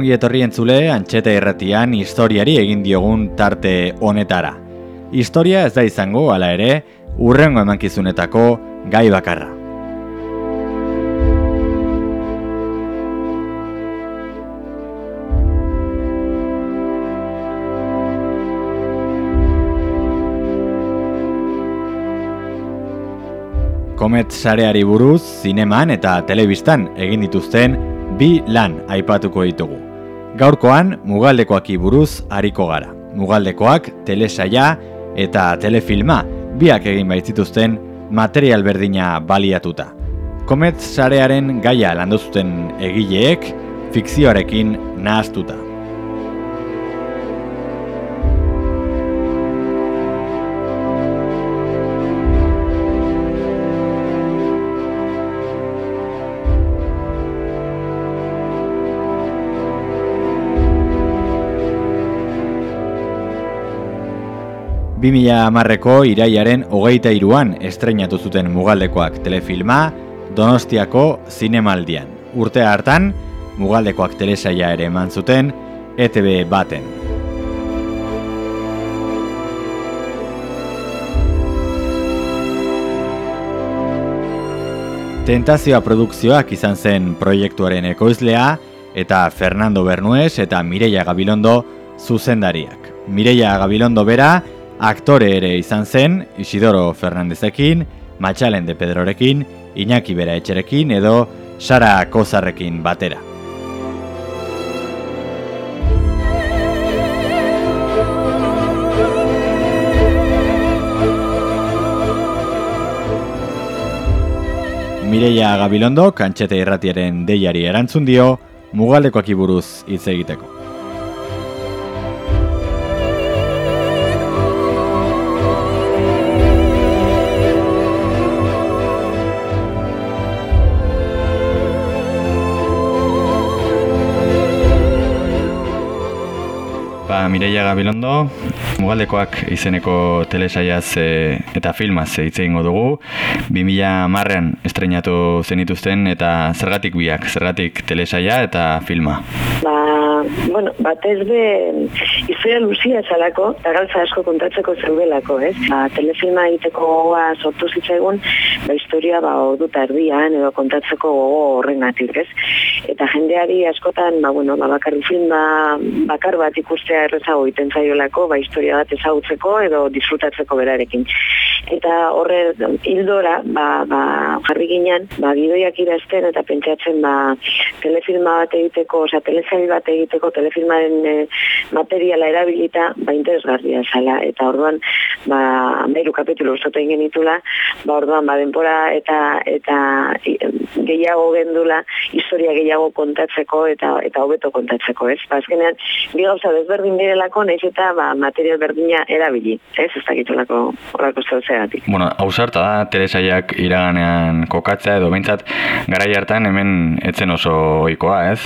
ongi etorri entzule antxeta irratian historiari egin diogun tarte honetara. Historia ez da izango, hala ere, urrengo emankizunetako gai bakarra. Komet sareari buruz, zineman eta telebistan egin dituzten bi lan aipatuko ditugu. Gaurkoan, mugaldekoaki buruz hariko gara. Mugaldekoak telesaia eta telefilma biak egin baitzituzten material berdina baliatuta. Komet sarearen gaia landozuten egileek fikzioarekin nahaztuta. 2000 amarreko iraiaren hogeita iruan estreinatu zuten mugaldekoak telefilma Donostiako zinemaldian. Urte hartan, mugaldekoak telesaia ere eman zuten ETB baten. Tentazioa produkzioak izan zen proiektuaren ekoizlea eta Fernando Bernuez eta Mireia Gabilondo zuzendariak. Mireia Gabilondo bera, Aktore ere izan zen, Isidoro Fernandezekin, Matxalen de Pedrorekin, Iñaki Bera Etxerekin edo Sara Kozarrekin batera. Mireia Gabilondo, kantxete irratiaren deiari erantzun dio, mugaldekoak iburuz hitz egiteko. Mireia Gabilondo, Mugaldekoak izeneko telesaiaz e, eta filmaz hitz egingo dugu. 2000 marrean estrenatu zenituzten eta zergatik biak, zergatik telesaia eta filma? Ba, bueno, batez be, izia luzia zalako, eta galtza asko kontatzeko zeudelako, ez? Ba, telefilma egiteko gogoa sortu zitzaigun, ba, historia ba, dut ardian edo kontatzeko gogo horrengatik, ez? Eta jendeari askotan, ba, bueno, ba, bakar filma bakar bat ikustea errezago iten zaiolako, ba, historia bat ezagutzeko edo disfrutatzeko berarekin. Eta horre, hildora, ba, ba, jarri ginen, ba, gidoiak irazten eta pentsatzen, ba, telefilma bat egiteko, oza, telezail bat egiteko, telefilmaren e, materiala erabilita, ba, interesgarria zala. Eta orduan, ba, meiru kapitulo ustotu ingen itula, ba, orduan, ba, denpora eta eta gehiago gendula, historia gehiago kontatzeko eta eta hobeto kontatzeko, ez? Ba, azkenean, bi gauza desberdin direlako, nahiz eta, ba, material berdina erabili, ez? Ez dakitulako horrako zauzeatik. Bueno, hausarta da, Teresaiak iraganean kokatzea edo behintzat, gara hartan hemen etzen oso oikoa, ez?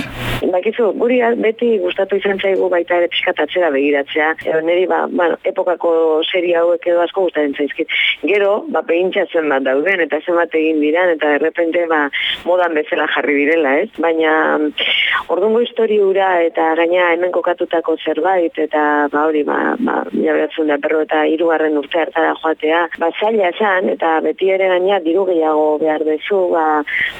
Bakizu, guri beti gustatu izan zaigu baita ere pixkatatzera begiratzea. Edo niri, ba, bueno, epokako serie hauek edo asko gustatzen zaizkit. Gero, ba, pehintxatzen bat dauden, eta zenbat egin diran, eta errepente, ba, modan bezala jarri direla, ez? Baina, ordungo histori ura, eta gaina hemen kokatutako zerbait, eta, ba, hori, ba, ba, da, perro eta irugarren urte hartara joatea, ba, zaila esan, eta beti ere gaina diru gehiago behar dezu, ba,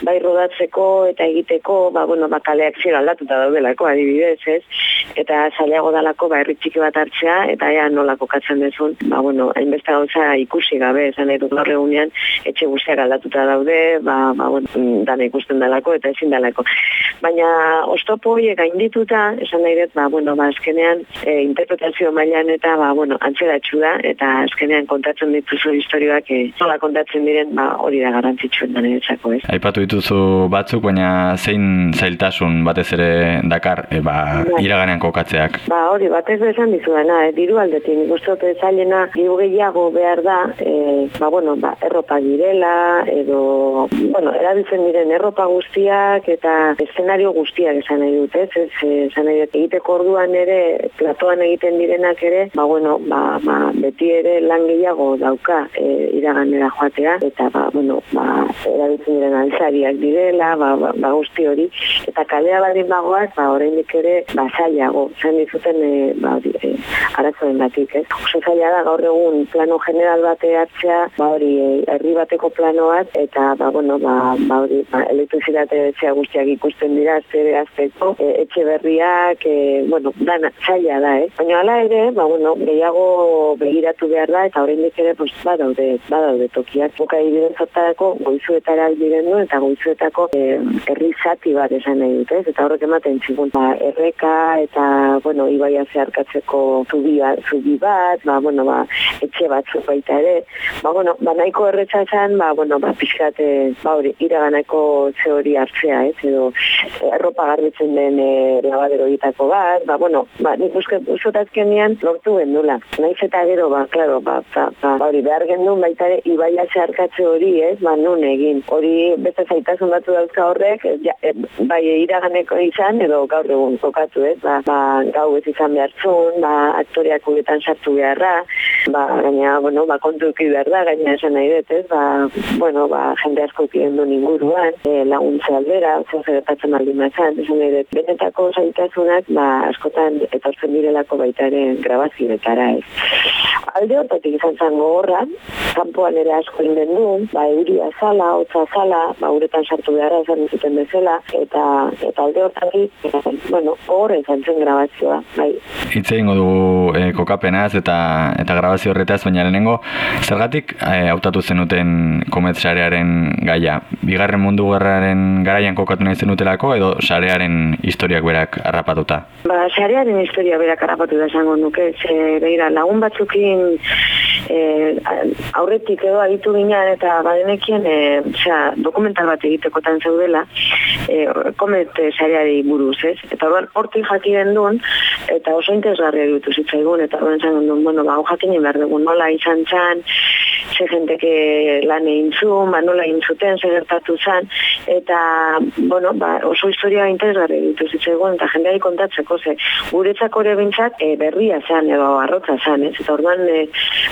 bai rodatzeko eta egiteko, ba, bueno, ba, kaleak zira aldatuta daudelako, adibidez, ez? Eta zailago dalako, ba, erritxiki bat hartzea, eta ea nola kokatzen dezun, ba, bueno, hainbeste gauza ikusi gabe, esan nahi dut gaur egunean, etxe guztiak aldatuta daude, ba, ba, bueno, dana ikusten dalako, eta ezin dalako. Baina, ostopo horiek gaindituta, esan nahi dut, ba, bueno, ba, azkenean, e, interpretazio mailan eta, ba, bueno, antzera da, eta azkenean kontatzen dituzu historioak, e, nola kontatzen diren, ba, hori da garantzitsuen da niretzako, ez? Aipatu dituzu batzuk, baina zein zailtasun batez ere dakar, e, ba, bai. garaian kokatzeak? Ba, hori, bat ez esan dizudana, eh, diru aldetik, nik uste dut zailena, diru gehiago behar da, eh, ba, bueno, ba, erropa girela, edo, bueno, erabiltzen diren erropa guztiak, eta eszenario guztiak esan nahi dut, ez, ez, esan nahi dut, egiteko orduan ere, platoan egiten direnak ere, ba, bueno, ba, ba, beti ere lan gehiago dauka e, iraganera joatea, eta, ba, bueno, ba, erabiltzen diren altzariak direla, ba, ba, ba, guzti hori, eta kalea badin bagoaz, ba, oraindik ere, ba, zailago, zain dizuten, e, ba, hori, e, arazoen batik, ez. Oso zaila da, gaur egun, plano general bate hartzea, ba, hori, e, herri bateko plano bat, eta, ba, bueno, ba, ba, hori, ba, elektrizitate etxea guztiak ikusten dira, zere azteko, e, etxe berriak, e, bueno, dana, zaila da, eh? Baina ala ere, ba, bueno, gehiago begiratu behar da, eta oraindik ere, pues, badaude, badaude tokiak. Boka ibiden zotarako, goizuetara albiren du, eta goizuetako e, herri zati bat esan nahi dut, ez? Eta horrek ematen zigun, ba, erreka eta, bueno, ibaia zeharkatzeko zubi, zubi bat, ba, bueno, ba, etxe batzuk baita ere. Ba, bueno, ba, nahiko erretza esan, ba, bueno, ba, pixkate, ba, hori, iraganeko ze hori hartzea, ez? Edo, erropa garbitzen den e, labadero ditako bat, ba, bueno, ba, nik uste, usotazken lortu gendula. Naiz eta gero, ba, klaro, ba, ba, ba, hori, behar gendun baita ere, ibaia zeharkatze hori, ez? Ba, nun egin. Hori, beste zaitasun batu dauzka horrek, ja, e, bai, iraganeko izan, edo gaur egun kokatu, ez? Ba, ba, gau ez izan behar zun, ba, aktoriak uretan sartu beharra, ba, gaina, bueno, ba, kontu behar da, gaina esan nahi dut, ez? Ba, bueno, ba, jende asko ikien du inguruan, e, laguntze aldera, zer zertatzen baldin mazan, esan nahi dut, benetako zaitasunak, ba, askotan etortzen direlako baitaren grabazioetara, ez? Alde hortatik izan zango horra, kanpoan ere asko inden du, ba, euria zala, hotza zala, ba, uretan sartu beharra esan zuten bezala, eta eta alde hortatik, bueno, horre izan zen grabazioa, bai. Itze ingo dugu e, kokapenaz eta eta grabazio horretaz, baina lehenengo, zergatik e, hautatu zenuten komet sarearen gaia? Bigarren mundu gerraren garaian kokatu nahi zenutelako, edo sarearen historiak berak harrapatuta? Ba, sarearen historia berak harrapatuta esango nuke, ze behira, lagun batzukin e, aurretik edo aditu ginen eta badenekien e, dokumental bat egitekotan zeudela e, komet sareari buruz, ez? Eta orduan hortik jakien duen eta oso interesgarria dutu zitzaigun eta orduan zan duen, bueno, ba, jakinen behar dugun nola izan txan, ze jenteke lan egin zuen, ba, nola egin zuten, ze gertatu zan, eta, bueno, ba, oso historia interesgarria dutu zitzaigun eta jendeari kontatzeko, ze guretzako ere bintzat e, berria zan, edo arrotza zan, ez? Eta orduan, e,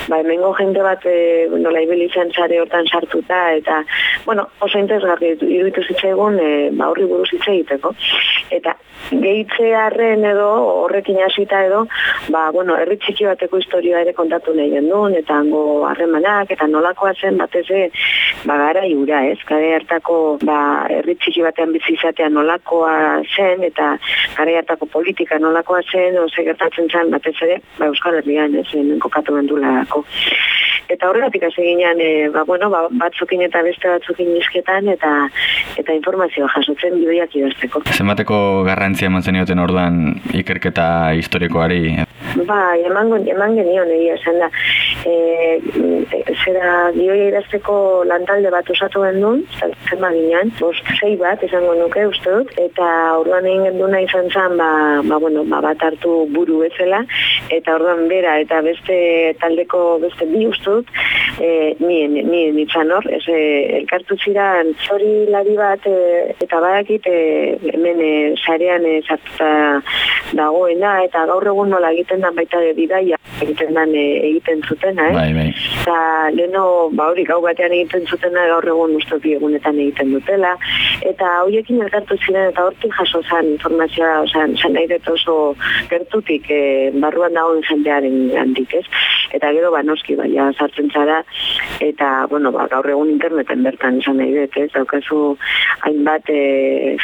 ba, hemengo jende bat e, nola ibili zen sare hortan sartuta eta bueno, oso interesgarri iruditu zitzaigun e, ba horri buruz hitz egiteko eta gehitzearren edo horrekin hasita edo ba bueno, herri txiki bateko historia ere kontatu nahi gendun eta hango harremanak eta nolakoa zen batez ere ba gara iura, ez? Gare hartako ba herri txiki batean bizi izatea nolakoa zen eta gare hartako politika nolakoa zen, ose gertatzen zen batez ere, ba Euskal Herrian, ez? Hemen kokatu bendulako. Eta horregatik hasi ginean, e, ba, bueno, ba, batzukin eta beste batzukin izketan, eta eta informazioa jasotzen bideak idazteko. Zenbateko garrantzia eman zenioten orduan ikerketa historikoari? Ba, eman, eman genion egia esan da. E, zera, bioia idazteko lantalde bat usatu gendun, zen ginean, bost zei bat, esango nuke, uste dut, eta orduan egin genduna izan zen, ba, ba, bueno, ba, bat hartu buru bezala, eta orduan bera, eta beste taldeko beste bi ustut, e, nien, nien itxan hor, ez, e, elkartu ziran, zori lari bat, e, eta badakit, e, hemen e, sarean e, dagoena, eta gaur egun nola egiten da baita de bidaia, egiten dan e, egiten zutena, eh? Bai, bai. Eta leno, ba hori, gau batean egiten zutena, gaur egun ustopi egunetan egiten dutela, eta hoiekin elkartu ziren, eta hortik jaso zan informazioa, zan nahi oso gertutik, e, barruan dagoen jendearen handik, ez? Eta gero, ba, noski, baina sartzen zara, eta, bueno, ba, gaur egun interneten bertan izan nahi dut, ez, daukazu hainbat e,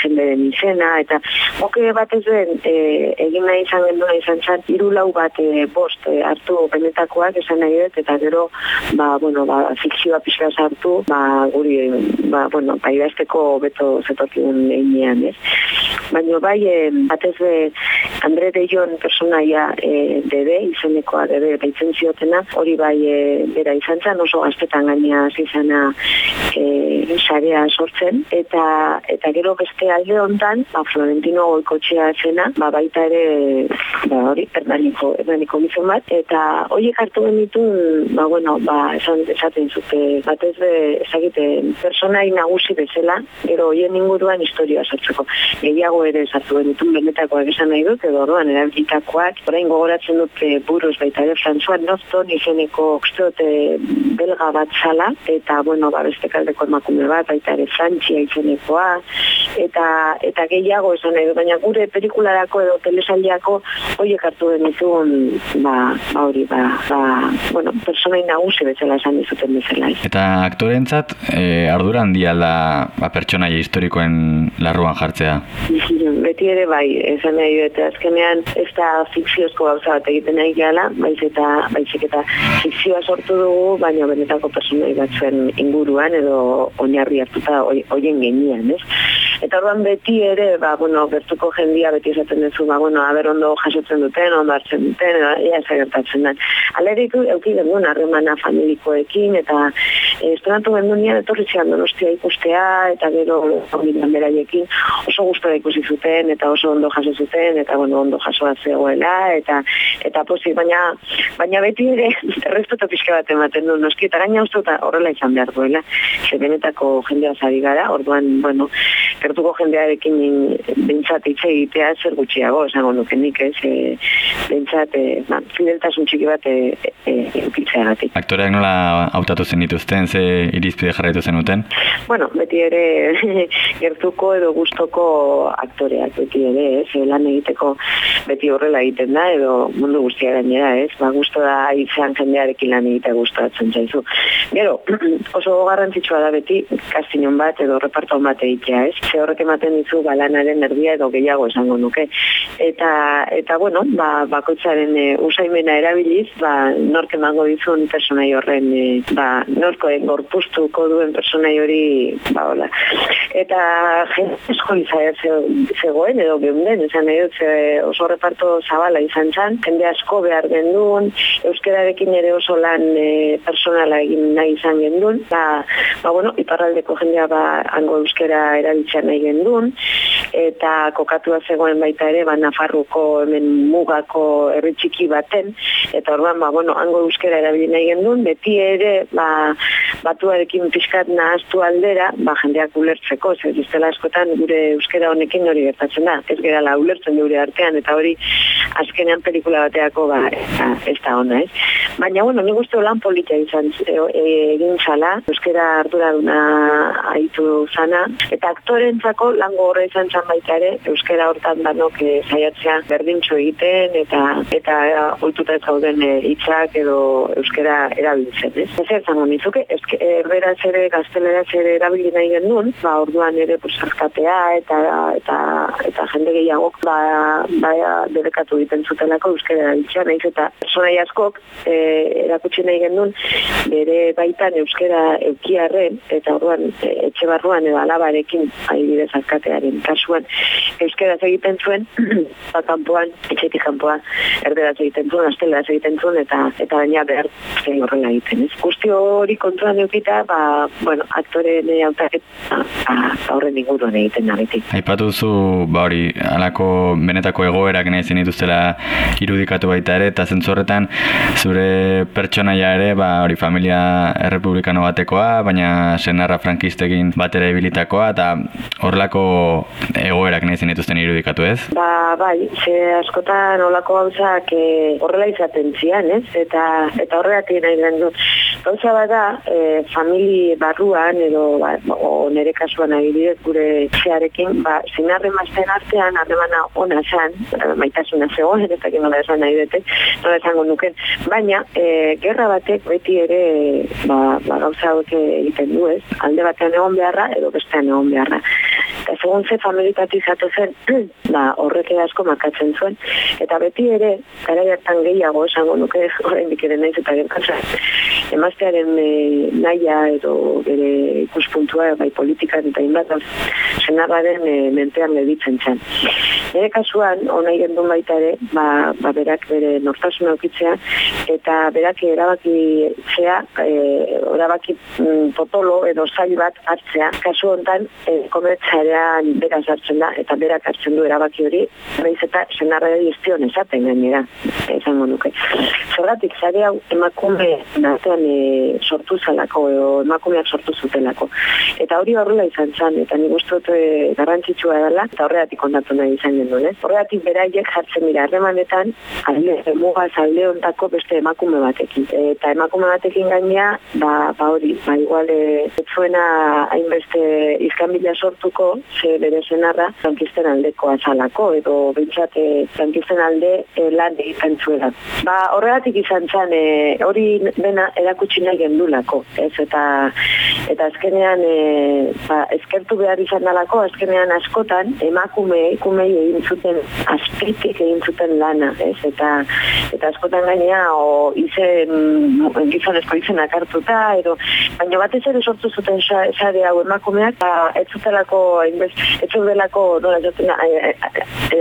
jenderen izena, eta oke bat ez den, e, egin nahi izan genduna izan zan, iru lau bat e, bost e, hartu benetakoak izan nahi dut, eta gero, ba, bueno, ba, fikzioa pixka sartu, ba, guri, ba, bueno, ba, beto zetokiun einean, ez. Baina bai, e, batez be, Andre de Jon personaia e, debe, izenekoa debe, baitzen ziot izatena, hori bai e, bera izan zen, oso gaztetan gaina zizana e, sarea sortzen, eta eta gero beste alde hontan, ba, Florentino goikotxea zena, ba, baita ere, ba, hori, hernaniko, hernaniko gizon bat, eta horiek hartu genitu, ba, bueno, ba, esan, esaten zute, batez be, ezagite, personai nagusi bezala, gero hoien inguruan historia sartzeko. Gehiago ere sartu genitun benetakoak esan nahi dut, edo orduan erabilitakoak, orain gogoratzen dute buruz baita ere François Norton izeneko oksteote belga bat zala, eta bueno, ba, beste kaldeko emakume bat, baita ere Frantzia izenekoa, eta eta gehiago esan dut, baina gure pelikularako edo telesaldiako hoiek hartu genitun, ba, ba hori, ba, ba, bueno, personai nagusi bezala esan dizuten bezala. Eta aktorentzat, e, ardura handia da ba, pertsonaia historikoen larruan jartzea? Beti ere bai, esan nahi dut, azkenean ez da fikziozko gauza bat egiten nahi gehala, baiz eta, baizik eta fikzioa sortu dugu, baina benetako personai batzuen inguruan edo oinarri hartuta hoien genian, ez? Eta orduan beti ere, ba, bueno, bertuko jendia beti esaten duzu, ba, bueno, haber ondo jasotzen duten, ondo hartzen duten, edo, ia ezagertatzen den. Aleritu, euki gendun, harremana familikoekin, eta e, estrenatu gendun nian, etorri zian donostia ikustea, eta gero, beraiekin, oso gustora ikusi zuten, eta oso ondo jaso zuten, eta bueno, ondo jasoa zegoela, eta eta posi, baina, baina beti ere, errespeto pixka bat ematen du, noski, eta gaina uste horrela izan behar duela, ze benetako jendea zari gara, orduan, bueno, gertuko jendearekin bintzat hitz egitea zer gutxiago, esango nuke nik, ez, e, bintzat, e, ba, fideltasun txiki bat e, e, e, Aktoreak nola hautatu zen dituzten, ze irizpide jarraitu zenuten? Bueno, beti ere gertuko edo gustoko aktoreak, beti ere, ez, lan egiteko beti horrela egiten da, edo mundu guztia gainera, ez, ba, gusto da izan jendearekin lan egitea gustatzen zaizu. Gero, oso garrantzitsua da beti, kastinon bat edo reparto bat egitea, ez, ze horrek ematen dizu balanaren erdia edo gehiago esango nuke. Eta, eta bueno, ba, bakoitzaren e, usaimena erabiliz, ba, nork emango dizun personai horren, e, ba, norko engorpustuko duen personai hori, ba, hola. Eta jende esko zegoen edo geunden, esan nahi dut, oso reparto zabala izan zan, jende asko behar gendun, euskerarekin ere oso lan e, personala egin nahi izan gendun, ba, ba bueno, iparraldeko jendea ba, ango euskera erabiltzen nahi gendun, eta kokatua zegoen baita ere, ba, Nafarruko hemen mugako herri txiki baten, eta orduan, ba, bueno, hango euskera erabili nahi gendun, beti ere, ba, batuarekin pixkat nahaztu aldera, ba, jendeak ulertzeko, zer askotan gure euskera honekin hori gertatzen da, ez gara la ulertzen gure artean, eta hori azkenean pelikula bateako, ba, ez da ona, ez? Baina, bueno, nik uste lan politia izan e, e, egin zala, euskera ardura duna haitu zana, eta aktorentzako lango horre izan zan baita ere, euskera hortan danok e, saiatzea berdintxo egiten, eta eta oituta ez gauden e, hitzak edo euskera erabiltzen, ez? Ez ez zango nitzuke, erberaz ere, gaztelera ere erabili nahi genuen, ba, orduan ere, pues, eta, eta, eta jende gehiagok, ba, ba, debekatu egiten zutelako euskera erabiltzea, nahiz eta personai askok, e, erakutsi nahi genuen, bere baitan euskera eukiarren, eta orduan, e, etxe barruan edo alabarekin, adibidez alkatearen kasuan, euskera egiten zuen, ba, kanpoan, etxetik kanpoan, erderaz egiten zuen, astelas egiten zuen, eta eta baina behar zen horrela egiten. Ez guzti hori kontuan eukita, ba, bueno, aktore ne hautaket, ba, horren inguruan egiten nabetik. Aipatu zu, ba hori, alako benetako egoerak nahi zen dituztela irudikatu baita ere, eta zentzorretan zure pertsonaia ere, ba hori familia errepublikano batekoa, baina senarra frankistekin batera ebilitakoa, eta horrelako egoerak nahi zenituzten irudikatu ez? Ba, bai, ze askotan olako gauzak e, horrela izaten zian, ez? Eta, eta horregatik nahi den dut. Gauza bada, e, famili barruan, edo, ba, o nere kasuan adibidez gure zearekin, ba, zinarren mazten artean, harremana ona zan, e, maitasuna zegoen, ez dakit nola esan nahi dute, nola esango nuken, baina, e, gerra batek beti ere, ba, ba gauza egiten du, ez? Alde batean egon beharra, edo bestean egon beharra. Eta segun ze familitatizatu zen, ba, horrek asko makatzen zuen. Eta beti ere, gara jartan gehiago, esango nuke, horrein dikeren nahiz eta gertatzen. Emaztearen e, naia edo bere ikuspuntua, bai politikan eta inbat, senarraren e, mentean leditzen zen. Nire kasuan, onai gendun baita ere, ba, ba berak bere nortasuna aukitzea, eta berak erabaki zea, e, erabaki mm, potolo edo zail bat hartzea. Kasu hontan, e, komertzarean beraz hartzen da, eta berak hartzen du erabaki hori, behiz eta senarra estion esaten gainera, esango nuke. Zergatik, zare hau emakume batean e, sortu zalako, edo emakumeak sortu zutelako. Eta hori horrela izan zen, eta nik uste dut e, garrantzitsua dela, eta horregatik kontatu nahi izan genuen, ez? Horregatik beraiek jartzen dira harremanetan, alde, mugaz alde ontako beste emakume batekin. Eta emakume batekin gainea, ba, ba hori, ba igual, ez zuena hainbeste izkanbila sortuko, ze bere zenarra, zankisten aldeko azalako, edo bintzate zankisten alde e, lan egiten zuela. Ba, horregatik izan zen, e, hori dena erakutsi nahi gendulako, ez? Eta, eta azkenean, e, ba, eskertu behar izan dalako, azkenean askotan, emakume, ikumei egin zuten, azpitik egin zuten lana, ez? Eta, eta askotan gainea, o izen, gizonezko izenak hartuta, edo, baina batez ere sortu zuten sare hau emakumeak, ba, ez zutelako, ez zutelako, nola,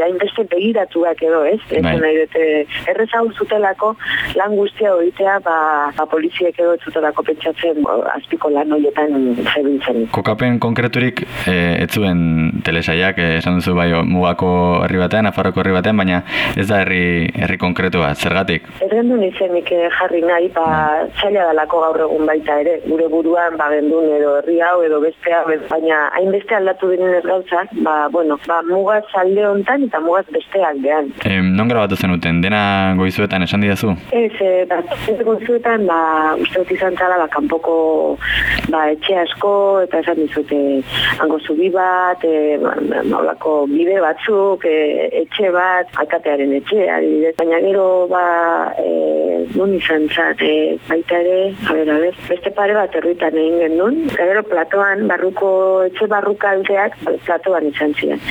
hainbeste begiratuak edo, ez? Ez bai. nahi dute, errez hau zutelako lan guztia horitea, ba, ba poliziek edo ez zutelako pentsatzen azpiko lan horietan zebiltzen. Kokapen konkreturik e, ez zuen telesaiak, e, esan duzu bai mugako herri batean, afarroko herri batean, baina ez da herri, herri konkretu bat, zergatik? Ez gendu nizenik eh, jarri nahi, ba, bai. txaila dalako gaur egun baita ere, gure buruan, ba, gendun edo herri hau edo beste hau, baina hainbeste aldatu denen ez gauzak, ba, bueno, ba, mugaz alde hontan eta mugaz beste aldean. E, non grabatu zenuten, dena goizuetan esan didazu? Ez, e, ba, goizuetan, ba, uste dut izan zala, ba, kanpoko ba, etxe asko, eta esan dizute, hango zubi bat, e, maulako ba, bide batzuk, e, etxe bat, alkatearen etxe, adibidez, baina gero, ba, e, nun izan zat, e, baita ere, a ber, a ber, beste pare bat erritan egin genuen, gero platoan, barruko, etxe barrukaldeak, platoan izan ziren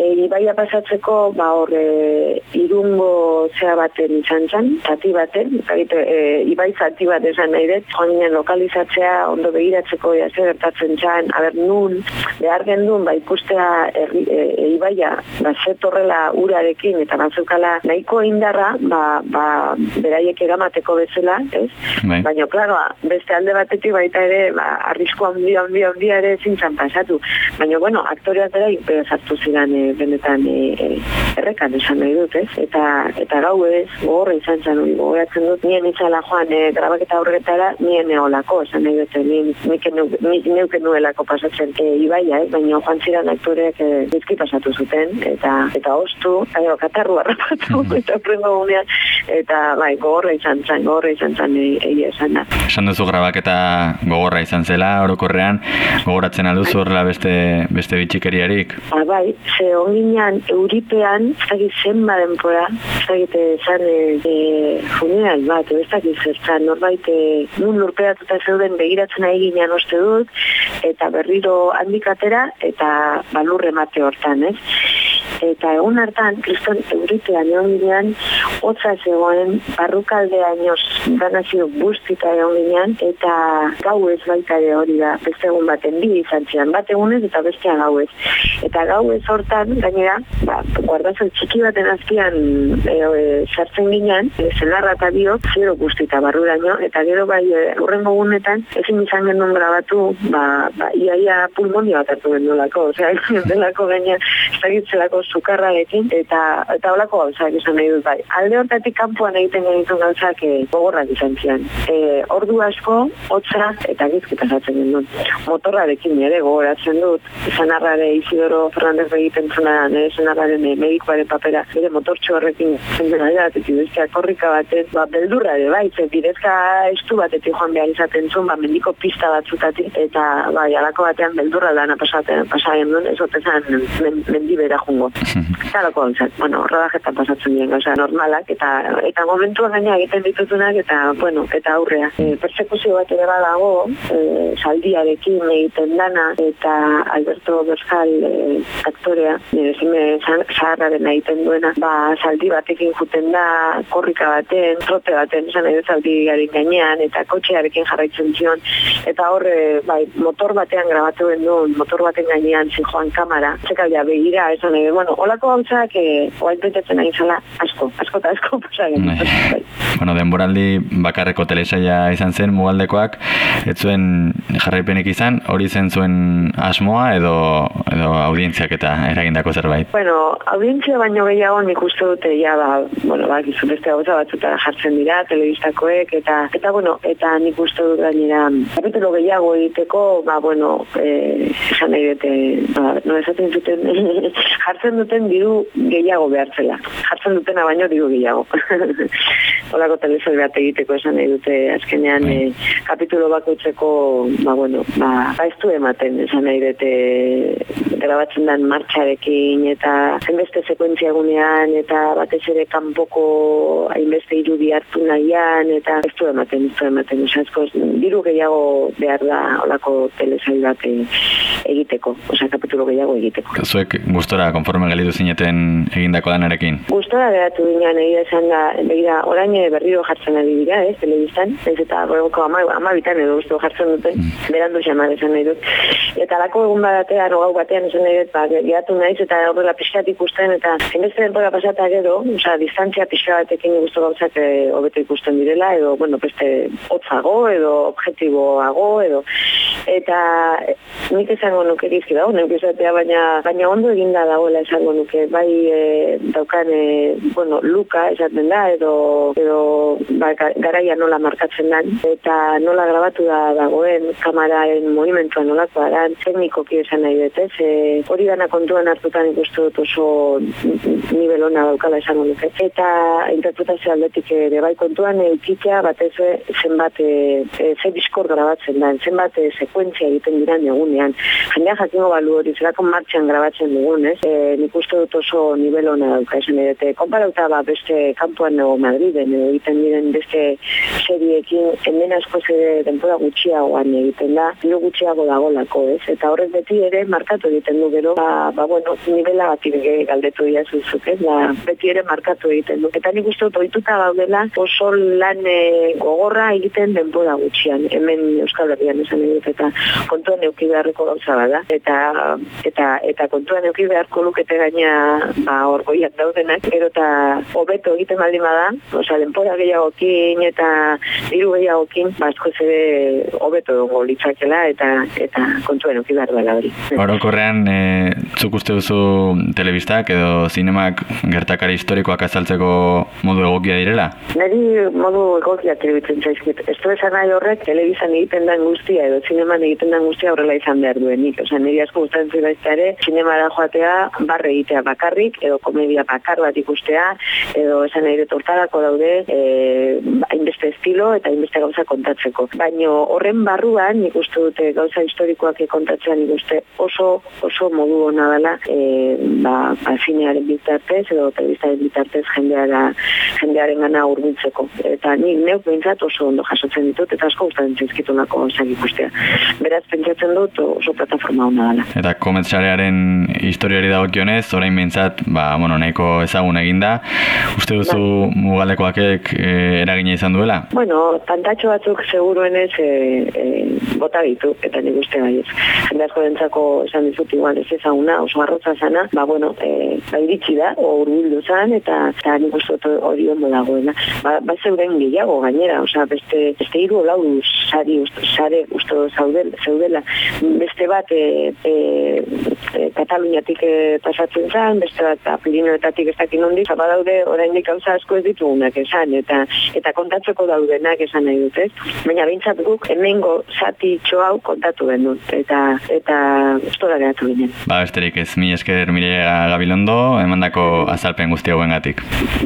e, ibaia pasatzeko ba hor e, irungo zea baten izan zen, zati baten, e, ibai zati bat esan nahi dut, joan lokalizatzea ondo begiratzeko zer gertatzen txan, aber nun, behar gendun, ba ikustea erri, e, e, ibaia, ba zetorrela urarekin eta bazukala nahiko indarra, ba, ba beraiek eramateko bezala, ez? Bai. Baina, klaro, beste alde batetik baita ere, ba, arrisko handi, handi, handi ere zintzan pasatu. Baina, bueno, aktoreak ere, sartu zidan e, benetan e, errekan esan nahi dut, ez? Eta, eta gau ez, gogorra izan zen gogoratzen dut, nien izala joan e, grabaketa horretara, nien neolako, esan nahi dut, nien neuke nuelako pasatzen e, ibaia, ez? Baina joan ziren aktoreak e, bizki pasatu zuten, eta eta ostu, aio, katarru harrapatu, eta prengo gunean, eta bai, gogorra izan zen, gogorra izan zen egia esan da. Esan duzu grabaketa gogorra izan zela, orokorrean, gogoratzen alduzu horrela beste, beste bitxikeriarik? Ba, bai, ze onginan euripean, ez dakit zen badenpora, ez dakit zan e, e, funean bat, ez dakit zertzan, norbait e, nun lurpeatuta zeuden begiratzen ari ginean oste dut, eta berriro handikatera, eta balurre mate hortan, ez? Eta egun hartan, kriston euritean egon ginean, hotza zegoen, barrukaldea inoz, danazio guztita egon ginean, eta gau ez baita hori da, beste egun baten bi izan zian, bat egunez eta bestean gau ez. Eta gau ez hortan, gainera, ba, guardazo txiki baten azpian e, e, sartzen ginean, e, zelarra eta bio, zero guztita barruraino, eta gero bai, e, urrengo gunetan, ezin izan genuen grabatu, ba, ba, ia, ia pulmoni bat hartu genduelako, osea, delako gaina, ez da sukarrarekin eta eta holako gauzak izan nahi dut bai. Alde hortatik kanpoan egiten genitu gauzak e, gogorrak izan zian. E, ordu asko, hotza eta gizki pasatzen genuen. Motorrarekin ere gogoratzen dut. Zanarrare Isidoro Fernandez egiten zuna, nire zanarraren e, medikoaren papera, bere motortxo horrekin zen dena da, eta korrika batet, ba, beldurra ere, bai, ze bidezka estu batetik joan behar izaten zuen, ba, mendiko pista batzutatik, eta bai, alako batean beldurra dana pasaten, pasaten duen, ez otezan mendibera jungo. Zalako gontzat, bueno, rodajetan pasatzen dien, oza, normalak, eta eta momentua gaina egiten ditutunak, eta, bueno, eta aurrea. E, persekuzio bat ere badago, e, saldiarekin egiten dana, eta Alberto Berzal e, aktorea, nire zime zaharraren egiten duena, ba, saldi batekin juten da, korrika baten, trote baten, zan edo saldi garen gainean, eta kotxearekin jarraitzen zion, eta horre, bai, motor batean grabatu den motor baten gainean zin joan kamara, zekaldea begira, esan edo, bueno, bueno, olako gauzak, e, oait betetzen nahi zala, asko, asko eta asko, pasagen. Bai. bueno, denboraldi bakarreko telesaia izan zen mugaldekoak, ez zuen jarraipenik izan, hori zen zuen asmoa edo, edo audientziak eta eragindako zerbait? Bueno, audientzia baino gehiago nik uste dute, ja, ba, bueno, ba, beste gauza batzuta jartzen dira, telebistakoek, eta, eta, bueno, eta nik uste dut gainera, kapitulo gehiago egiteko, ba, bueno, eh, esan nahi dute, ba, no esaten zuten, jartzen duten diru gehiago behartzela. Jartzen dutena baino diru gehiago. Olako telefon bat egiteko esan nahi dute azkenean e, kapitulo bakoitzeko, ba, bueno, ba, ba ez du ematen esan nahi dute grabatzen den martxarekin eta zenbeste sekuentzia gunean eta batez ere kanpoko hainbeste irudi hartu nahian eta ez du ematen, ez du ematen. Osa, diru gehiago behar da olako telesail bat egiteko, osa kapitulo gehiago egiteko. Zuek gustora konforme galitu zineten egindako lanarekin? Gustora geratu ginean egia esan da, begira, orain berriro jartzen ari dira, eh, telebistan, ez eta boroko ama, ama bitan edo guztu jartzen duten, mm. berandu xamar esan nahi dut. Eta lako egun badatean, gau batean esan nahi dut, ba, geratu naiz, eta horrela pixkat ikusten, eta zenbeste denpora pasata gero, oza, distantzia pixka batekin guztu gauzak e, hobeto ikusten direla, edo, bueno, beste hotzago, edo objektiboago, edo, eta nik esango nuke gizki dago, nik esatea, baina, baina ondo eginda dagoela esango nuke, bai e, daukan, e, bueno, luka esaten da, edo, edo ba, garaia nola markatzen da, eta nola grabatu da dagoen, kamararen movimentua nolakoa da, teknikoki esan nahi dut, ez, e, hori gana kontuan hartutan ikustu dut oso nivel ona daukala esango nuke. Eta interpretazio aldetik ere bai kontuan eukitea batez zenbat e, e, ze diskor grabatzen da, zenbat e, sekuentzia egiten dira egunean. Jendea jakingo balu hori, zerako martxan grabatzen dugun, ez? E, nik uste dut oso nivel hona dauka, esan edete. Konparauta ba, beste kanpoan nago Madriden, egiten diren beste seriekin, hemen asko zede denpora gutxiagoan egiten da, gutxiago dagolako, ez? Eta horrek beti ere markatu egiten du gero, ba, ba bueno, nivela bat galdetu dira zuzuk, ez? Ba, beti ere markatu egiten du. Eta nik uste dut oituta gaudela oso lan e, gogorra egiten denpora gutxian, hemen Euskal Herrian esan edut, eta kontuan euki beharreko gauza bada eta eta eta kontuan euki beharko lukete gaina ba orgoiak daudenak gero eta hobeto egiten baldin bada osea denpora gehiagokin eta diru gehiagokin ba asko ze hobeto dugu litzakela eta eta kontuan euki behar dela hori Orokorrean e, zuk uste duzu telebistak edo zinemak gertakari historikoak azaltzeko modu egokia direla? Neri modu egokia telebitzen zaizkit. Esto esan nahi horrek telebizan egiten den guztia edo zineman egiten den guztia horrela izan behar duenik. Osa, niri asko gustatzen zira ere, sinemara joatea, barre egitea bakarrik, edo komedia bakar bat ikustea, edo esan nahi tortarako daude, e, hainbeste estilo eta hainbeste gauza kontatzeko. Baina horren barruan, nik uste dute gauza historikoak kontatzean nik uste oso, oso modu hona dela, e, ba, ba, zinearen bitartez, edo telebiztaren bitartez jendeara, jendearen gana urbiltzeko. Eta nik neuk behintzat oso ondo jasotzen ditut, eta asko gustatzen zizkitunako zaki ikustea. Beraz, pentsatzen dut oso plataforma hona dela. Eta kometzarearen historiari dagokionez, orain behintzat, ba, bueno, nahiko ezagun eginda, uste duzu ba. mugalekoakek e, eragina izan duela? Bueno, tantatxo batzuk seguruenez e, e, bota ditu, eta nik uste bai ez. Jende asko dentzako esan dizut igual ez ezaguna, oso arrotza zana, ba, bueno, e, ba, iritsi da, o urbildu zan, eta, eta nik uste hori ondo dagoena. Ba, ba zeuren gehiago gainera, oza, beste, beste iru lau sari, sare, uste zaudel, zeudela beste bat e, e, Kataluniatik e, pasatzen zen, beste bat Apirinoetatik ez dakin hondi, zaba daude oraindik gauza asko ez ditugunak esan, eta eta kontatzeko daudenak esan nahi dut, ez? Baina bintzat guk hemengo zati hau kontatu den dut, eta eta ustora geratu ginen. Ba, besterik ez, mi esker Mireia Gabilondo, emandako azalpen guzti hauen gatik.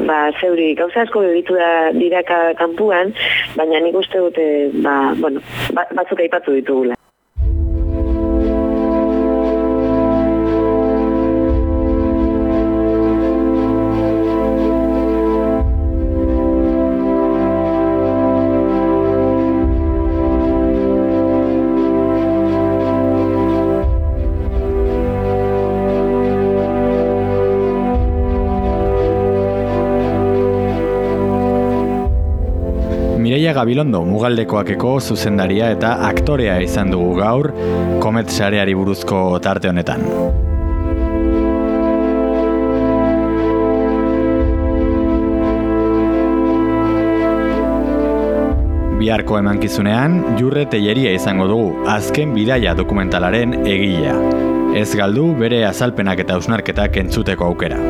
Ba, zeuri, gauza asko ditu da diraka kanpuan, baina nik uste dute, ba, bueno, ba, batzuk aipatu ditugula. Mireia Gabilondo mugaldekoakeko zuzendaria eta aktorea izan dugu gaur komet sareari buruzko tarte honetan. Biharko emankizunean, jurre teieria izango dugu, azken bidaia dokumentalaren egilea. Ez galdu bere azalpenak eta usnarketak entzuteko aukera.